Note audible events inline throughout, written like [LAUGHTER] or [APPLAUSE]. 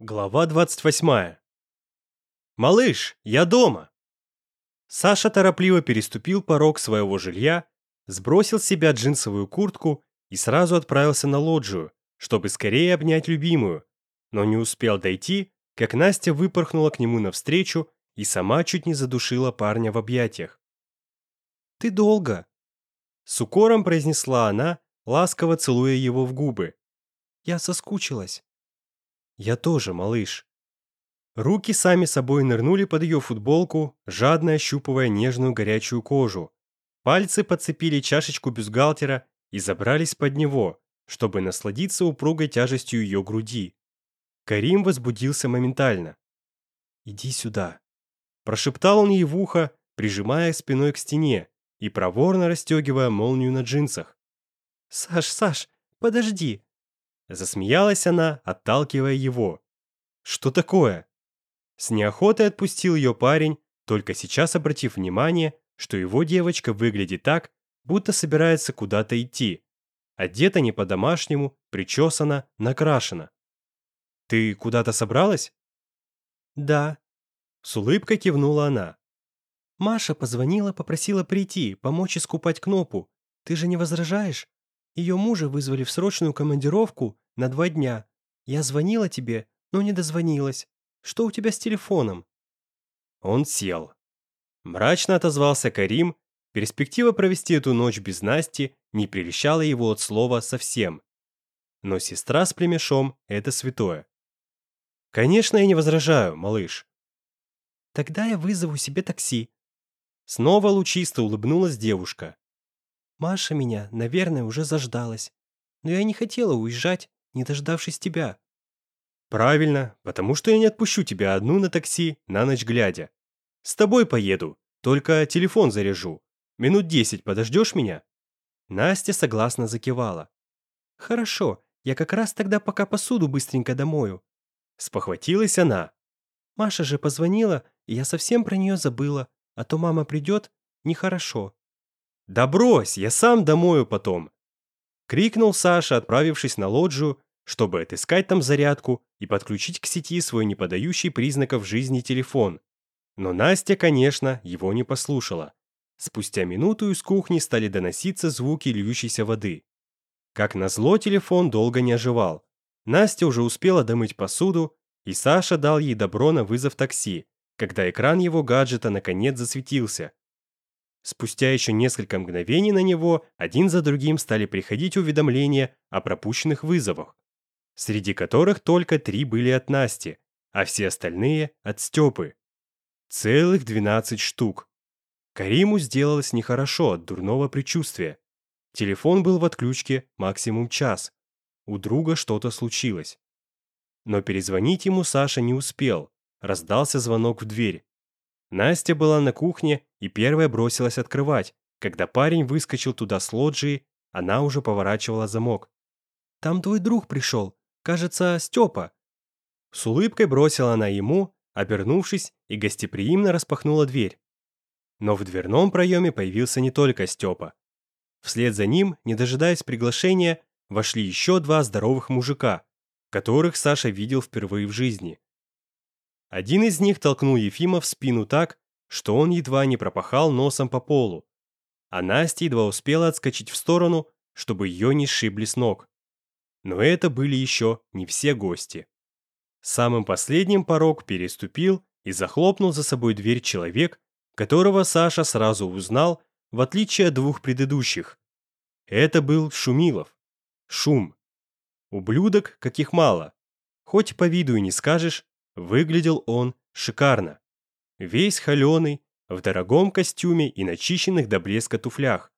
Глава 28. «Малыш, я дома!» Саша торопливо переступил порог своего жилья, сбросил с себя джинсовую куртку и сразу отправился на лоджию, чтобы скорее обнять любимую, но не успел дойти, как Настя выпорхнула к нему навстречу и сама чуть не задушила парня в объятиях. «Ты долго!» С укором произнесла она, ласково целуя его в губы. «Я соскучилась!» Я тоже малыш». Руки сами собой нырнули под ее футболку, жадно ощупывая нежную горячую кожу. Пальцы подцепили чашечку бюстгальтера и забрались под него, чтобы насладиться упругой тяжестью ее груди. Карим возбудился моментально. «Иди сюда», – прошептал он ей в ухо, прижимая спиной к стене и проворно расстегивая молнию на джинсах. «Саш, Саш, подожди, Засмеялась она, отталкивая его. «Что такое?» С неохотой отпустил ее парень, только сейчас обратив внимание, что его девочка выглядит так, будто собирается куда-то идти. Одета не по-домашнему, причесана, накрашена. «Ты куда-то собралась?» «Да», — с улыбкой кивнула она. «Маша позвонила, попросила прийти, помочь искупать кнопу. Ты же не возражаешь? Ее мужа вызвали в срочную командировку на два дня. Я звонила тебе, но не дозвонилась. Что у тебя с телефоном?» Он сел. Мрачно отозвался Карим. Перспектива провести эту ночь без Насти не прельщала его от слова совсем. Но сестра с племешом — это святое. «Конечно, я не возражаю, малыш». «Тогда я вызову себе такси». Снова лучисто улыбнулась девушка. Маша меня, наверное, уже заждалась. Но я не хотела уезжать, не дождавшись тебя». «Правильно, потому что я не отпущу тебя одну на такси на ночь глядя. С тобой поеду, только телефон заряжу. Минут десять подождешь меня?» Настя согласно закивала. «Хорошо, я как раз тогда пока посуду быстренько домою». Спохватилась она. Маша же позвонила, и я совсем про нее забыла, а то мама придет, нехорошо. «Да брось, я сам домою потом!» Крикнул Саша, отправившись на лоджию, чтобы отыскать там зарядку и подключить к сети свой неподающий признаков жизни телефон. Но Настя, конечно, его не послушала. Спустя минуту из кухни стали доноситься звуки льющейся воды. Как назло, телефон долго не оживал. Настя уже успела домыть посуду, и Саша дал ей добро на вызов такси, когда экран его гаджета наконец засветился, Спустя еще несколько мгновений на него один за другим стали приходить уведомления о пропущенных вызовах, среди которых только три были от Насти, а все остальные — от Степы. Целых 12 штук. Кариму сделалось нехорошо от дурного предчувствия. Телефон был в отключке максимум час. У друга что-то случилось. Но перезвонить ему Саша не успел. Раздался звонок в дверь. Настя была на кухне и первая бросилась открывать. Когда парень выскочил туда с лоджии, она уже поворачивала замок. «Там твой друг пришел. Кажется, Степа». С улыбкой бросила она ему, обернувшись, и гостеприимно распахнула дверь. Но в дверном проеме появился не только Степа. Вслед за ним, не дожидаясь приглашения, вошли еще два здоровых мужика, которых Саша видел впервые в жизни. Один из них толкнул Ефима в спину так, что он едва не пропахал носом по полу, а Настя едва успела отскочить в сторону, чтобы ее не сшибли с ног. Но это были еще не все гости. Самым последним порог переступил и захлопнул за собой дверь человек, которого Саша сразу узнал, в отличие от двух предыдущих. Это был Шумилов. Шум. Ублюдок, каких мало. Хоть по виду и не скажешь, Выглядел он шикарно. Весь холеный, в дорогом костюме и начищенных до блеска туфлях,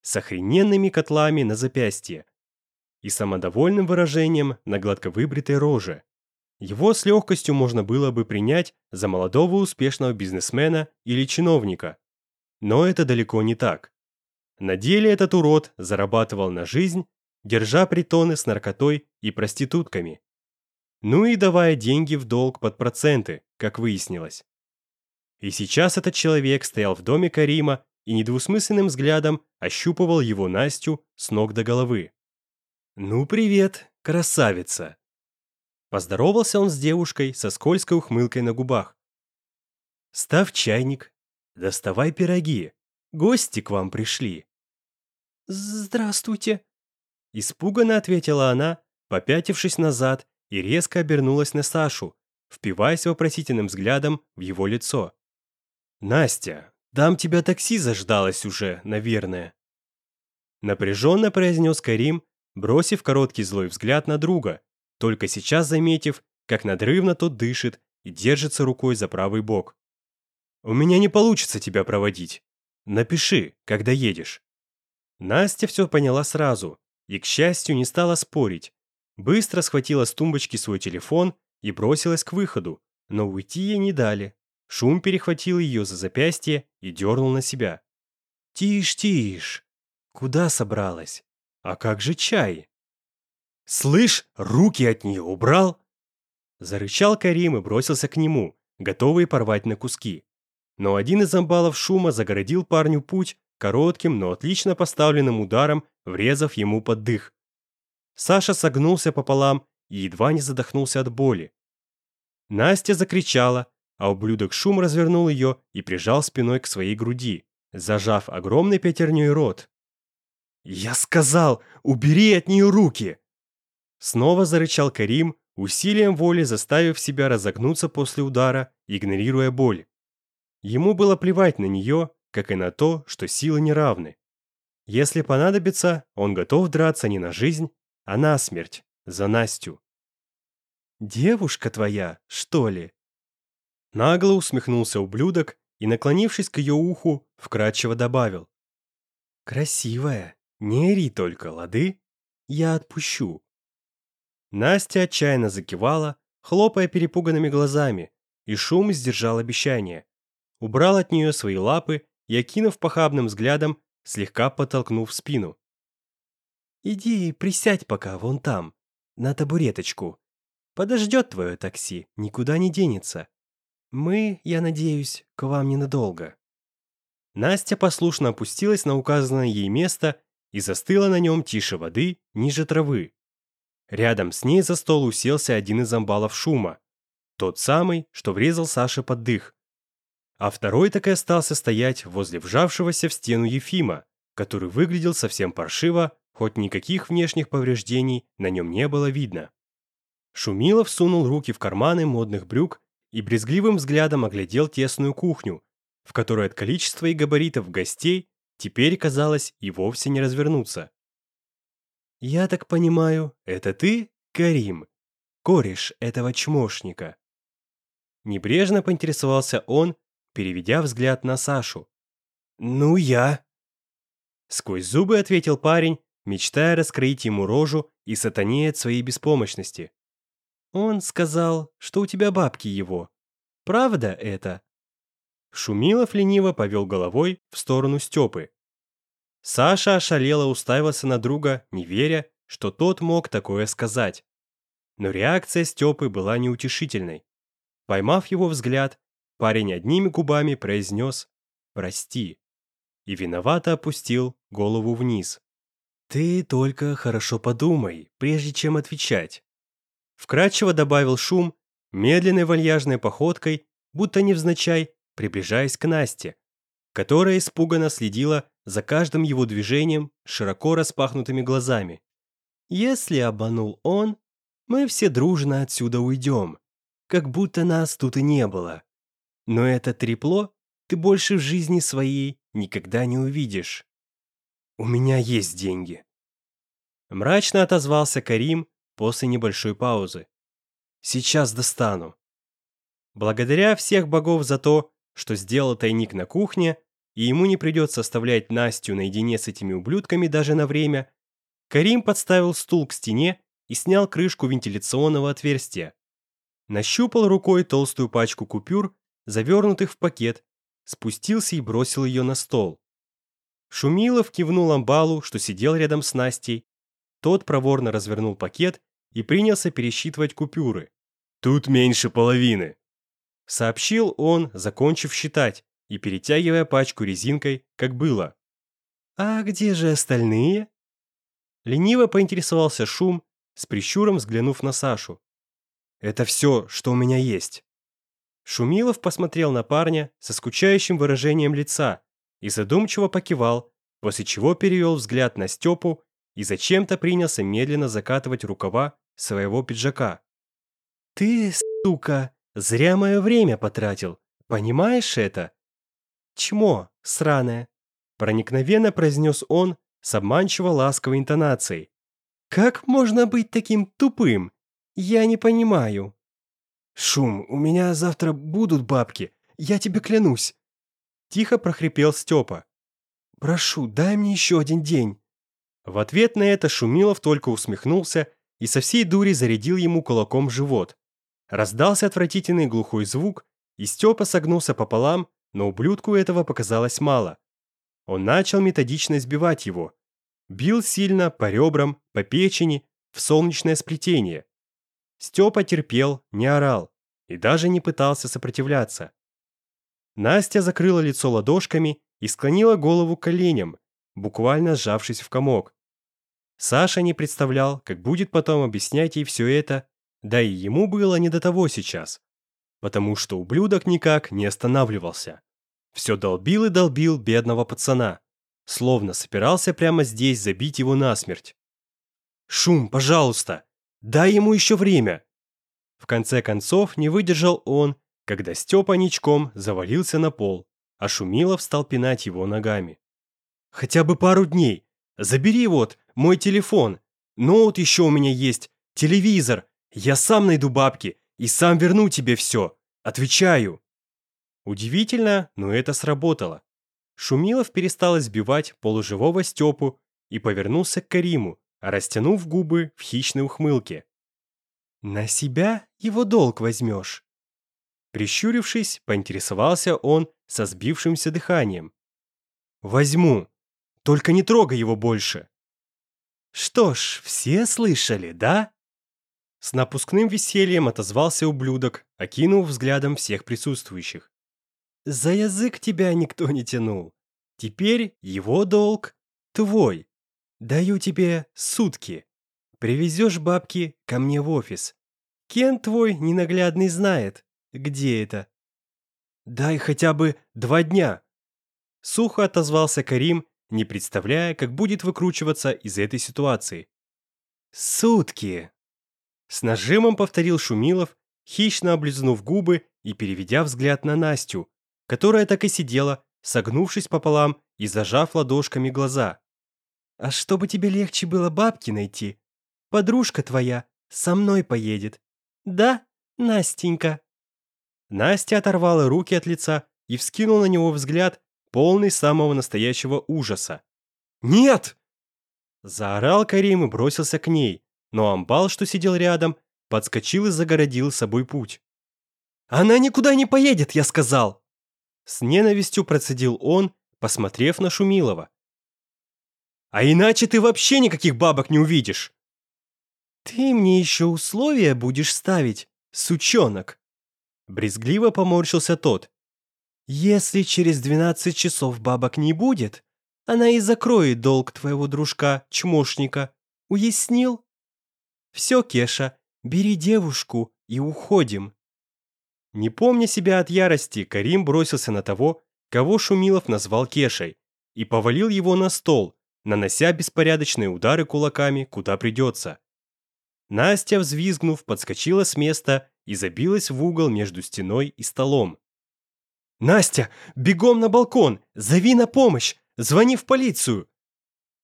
с охрененными котлами на запястье и самодовольным выражением на гладко выбритой роже. Его с легкостью можно было бы принять за молодого успешного бизнесмена или чиновника. Но это далеко не так. На деле этот урод зарабатывал на жизнь, держа притоны с наркотой и проститутками ну и давая деньги в долг под проценты, как выяснилось. И сейчас этот человек стоял в доме Карима и недвусмысленным взглядом ощупывал его Настю с ног до головы. «Ну, привет, красавица!» Поздоровался он с девушкой со скользкой ухмылкой на губах. «Став чайник, доставай пироги, гости к вам пришли». «Здравствуйте!» Испуганно ответила она, попятившись назад и резко обернулась на Сашу, впиваясь вопросительным взглядом в его лицо. «Настя, дам тебя такси заждалась уже, наверное». Напряженно произнес Карим, бросив короткий злой взгляд на друга, только сейчас заметив, как надрывно тот дышит и держится рукой за правый бок. «У меня не получится тебя проводить. Напиши, когда едешь». Настя все поняла сразу и, к счастью, не стала спорить, быстро схватила с тумбочки свой телефон и бросилась к выходу, но уйти ей не дали. Шум перехватил ее за запястье и дернул на себя. «Тише, тише! Куда собралась? А как же чай?» «Слышь, руки от нее убрал!» Зарычал Карим и бросился к нему, готовый порвать на куски. Но один из амбалов шума загородил парню путь коротким, но отлично поставленным ударом, врезав ему под дых. Саша согнулся пополам и едва не задохнулся от боли. Настя закричала, а ублюдок шум развернул ее и прижал спиной к своей груди, зажав огромный пятерней рот. «Я сказал, убери от нее руки!» Снова зарычал Карим, усилием воли заставив себя разогнуться после удара, игнорируя боль. Ему было плевать на нее, как и на то, что силы не равны. Если понадобится, он готов драться не на жизнь, она смерть за Настю. «Девушка твоя, что ли?» Нагло усмехнулся ублюдок и, наклонившись к ее уху, вкрадчиво добавил. «Красивая, не ри только, лады? Я отпущу». Настя отчаянно закивала, хлопая перепуганными глазами, и шум сдержал обещание. Убрал от нее свои лапы и, окинув похабным взглядом, слегка подтолкнув спину. Иди и присядь пока вон там, на табуреточку. Подождет твое такси, никуда не денется. Мы, я надеюсь, к вам ненадолго». Настя послушно опустилась на указанное ей место и застыла на нем тише воды, ниже травы. Рядом с ней за стол уселся один из амбалов шума, тот самый, что врезал Саше под дых. А второй так и остался стоять возле вжавшегося в стену Ефима, который выглядел совсем паршиво хоть никаких внешних повреждений на нем не было видно. Шумилов сунул руки в карманы модных брюк и брезгливым взглядом оглядел тесную кухню, в которой от количества и габаритов гостей теперь казалось и вовсе не развернуться. «Я так понимаю, это ты, Карим, кореш этого чмошника?» Небрежно поинтересовался он, переведя взгляд на Сашу. «Ну, я...» Сквозь зубы ответил парень мечтая раскрыть ему рожу и сатанеет своей беспомощности. Он сказал, что у тебя бабки его. Правда это? Шумилов лениво повел головой в сторону Степы. Саша ошалело уставился на друга, не веря, что тот мог такое сказать. Но реакция Степы была неутешительной. Поймав его взгляд, парень одними губами произнес «Прости» и виновато опустил голову вниз. «Ты только хорошо подумай, прежде чем отвечать». Вкратчиво добавил шум, медленной вальяжной походкой, будто невзначай, приближаясь к Насте, которая испуганно следила за каждым его движением широко распахнутыми глазами. «Если обманул он, мы все дружно отсюда уйдем, как будто нас тут и не было. Но это трепло ты больше в жизни своей никогда не увидишь». У меня есть деньги». Мрачно отозвался Карим после небольшой паузы. «Сейчас достану». Благодаря всех богов за то, что сделал тайник на кухне, и ему не придется оставлять Настю наедине с этими ублюдками даже на время, Карим подставил стул к стене и снял крышку вентиляционного отверстия. Нащупал рукой толстую пачку купюр, завернутых в пакет, спустился и бросил ее на стол. Шумилов кивнул Амбалу, что сидел рядом с Настей. Тот проворно развернул пакет и принялся пересчитывать купюры. «Тут меньше половины», — сообщил он, закончив считать и перетягивая пачку резинкой, как было. «А где же остальные?» Лениво поинтересовался Шум, с прищуром взглянув на Сашу. «Это все, что у меня есть». Шумилов посмотрел на парня со скучающим выражением лица, и задумчиво покивал, после чего перевел взгляд на Степу и зачем-то принялся медленно закатывать рукава своего пиджака. «Ты, сука, зря мое время потратил, понимаешь это?» «Чмо, сраное!» — проникновенно произнес он с обманчиво ласковой интонацией. «Как можно быть таким тупым? Я не понимаю». «Шум, у меня завтра будут бабки, я тебе клянусь!» Тихо прохрипел Степа. «Прошу, дай мне еще один день». В ответ на это Шумилов только усмехнулся и со всей дури зарядил ему кулаком живот. Раздался отвратительный глухой звук, и Степа согнулся пополам, но ублюдку этого показалось мало. Он начал методично избивать его. Бил сильно по ребрам, по печени, в солнечное сплетение. Степа терпел, не орал и даже не пытался сопротивляться. Настя закрыла лицо ладошками и склонила голову к коленям, буквально сжавшись в комок. Саша не представлял, как будет потом объяснять ей все это, да и ему было не до того сейчас, потому что ублюдок никак не останавливался. Все долбил и долбил бедного пацана, словно собирался прямо здесь забить его насмерть. «Шум, пожалуйста! Дай ему еще время!» В конце концов не выдержал он когда Степа ничком завалился на пол, а Шумилов стал пинать его ногами. «Хотя бы пару дней. Забери вот мой телефон. Ноут еще у меня есть, телевизор. Я сам найду бабки и сам верну тебе все. Отвечаю». Удивительно, но это сработало. Шумилов перестал избивать полуживого Степу и повернулся к Кариму, растянув губы в хищной ухмылке. «На себя его долг возьмешь». Прищурившись, поинтересовался он со сбившимся дыханием. «Возьму. Только не трогай его больше». «Что ж, все слышали, да?» С напускным весельем отозвался ублюдок, окинув взглядом всех присутствующих. «За язык тебя никто не тянул. Теперь его долг твой. Даю тебе сутки. Привезешь бабки ко мне в офис. Кен твой ненаглядный знает, где это?» «Дай хотя бы два дня!» Сухо отозвался Карим, не представляя, как будет выкручиваться из этой ситуации. «Сутки!» С нажимом повторил Шумилов, хищно облизнув губы и переведя взгляд на Настю, которая так и сидела, согнувшись пополам и зажав ладошками глаза. «А чтобы тебе легче было бабки найти, подружка твоя со мной поедет. Да, Настенька?» Настя оторвала руки от лица и вскинула на него взгляд, полный самого настоящего ужаса. «Нет!» Заорал Карим и бросился к ней, но амбал, что сидел рядом, подскочил и загородил собой путь. «Она никуда не поедет, я сказал!» С ненавистью процедил он, посмотрев на Шумилова. «А иначе ты вообще никаких бабок не увидишь!» «Ты мне еще условия будешь ставить, сучонок!» Брезгливо поморщился тот. «Если через двенадцать часов бабок не будет, она и закроет долг твоего дружка, чмошника. Уяснил?» «Все, Кеша, бери девушку и уходим». Не помня себя от ярости, Карим бросился на того, кого Шумилов назвал Кешей, и повалил его на стол, нанося беспорядочные удары кулаками, куда придется. Настя, взвизгнув, подскочила с места и забилась в угол между стеной и столом. «Настя, бегом на балкон! Зови на помощь! Звони в полицию!»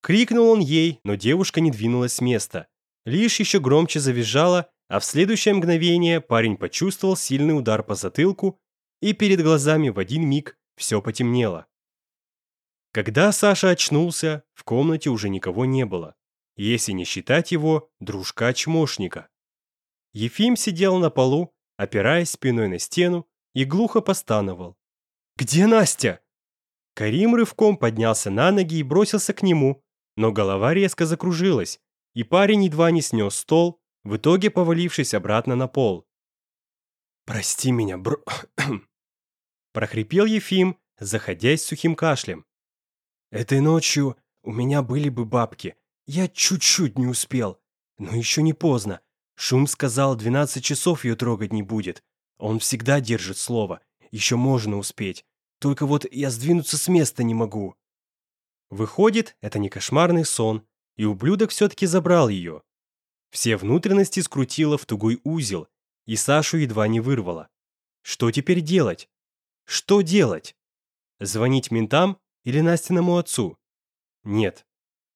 Крикнул он ей, но девушка не двинулась с места. Лишь еще громче завизжала, а в следующее мгновение парень почувствовал сильный удар по затылку, и перед глазами в один миг все потемнело. Когда Саша очнулся, в комнате уже никого не было, если не считать его дружка-чмошника. Ефим сидел на полу, опираясь спиной на стену, и глухо постановал. «Где Настя?» Карим рывком поднялся на ноги и бросился к нему, но голова резко закружилась, и парень едва не снес стол, в итоге повалившись обратно на пол. «Прости меня, бро...» [COUGHS] прохрипел Ефим, заходясь сухим кашлем. «Этой ночью у меня были бы бабки. Я чуть-чуть не успел, но еще не поздно. Шум сказал 12 часов ее трогать не будет. Он всегда держит слово. Еще можно успеть. Только вот я сдвинуться с места не могу. Выходит, это не кошмарный сон, и ублюдок все-таки забрал ее. Все внутренности скрутило в тугой узел, и Сашу едва не вырвало. Что теперь делать? Что делать? Звонить ментам или Настиному отцу? Нет.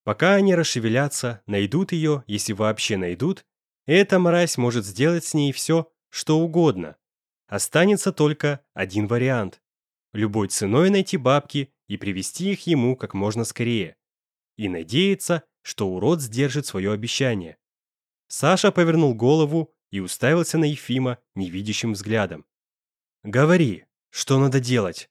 Пока они расшевелятся, найдут ее, если вообще найдут, эта мразь может сделать с ней все, что угодно. Останется только один вариант. Любой ценой найти бабки и привести их ему как можно скорее. И надеяться, что урод сдержит свое обещание. Саша повернул голову и уставился на Ефима невидящим взглядом. «Говори, что надо делать?»